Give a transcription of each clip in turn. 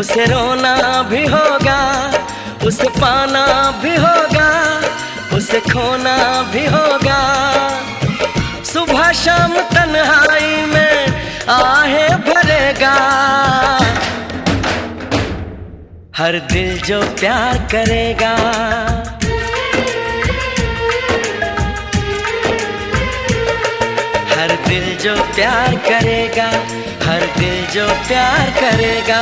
उसे रोना भी होगा, उसे पाना भी होगा, उसे खोना भी होगा। सुबह शाम तन्हाई में आहे भरेगा। हर दिल जो प्यार करेगा। हर दिल जो प्यार करेगा। दिल जो प्यार करेगा।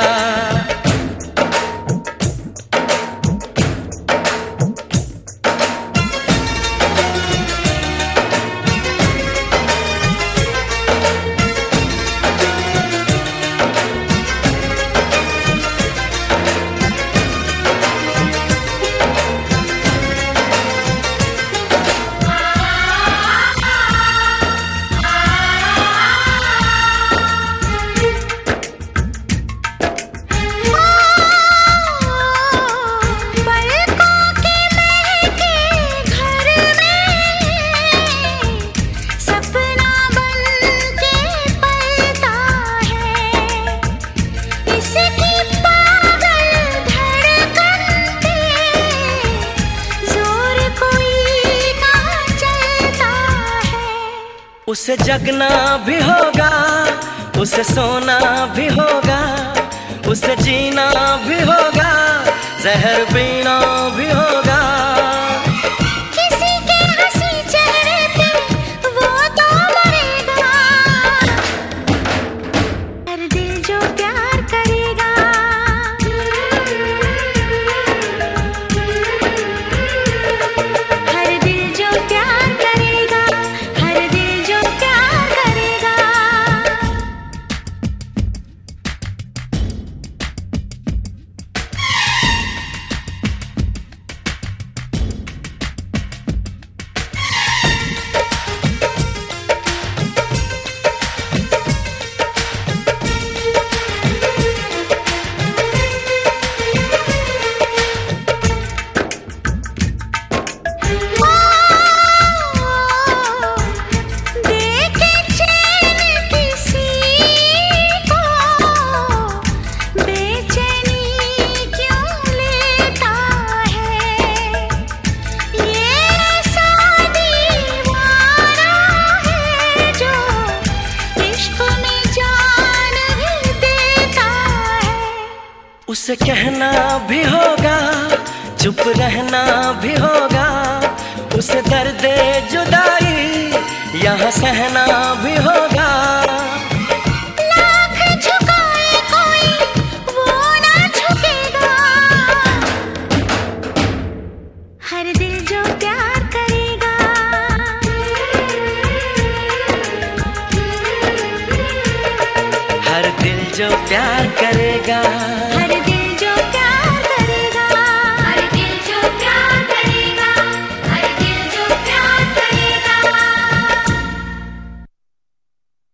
उसे जगना भी होगा उसे सोना भी होगा उसे जीना भी होगा जहर पीना उसे कहना भी होगा चुप रहना भी होगा। उसे दर्द जुदाई यहाँ सहना भी होगा। हर दिल जो प्यार करेगा। हर दिल जो प्यार करेगा।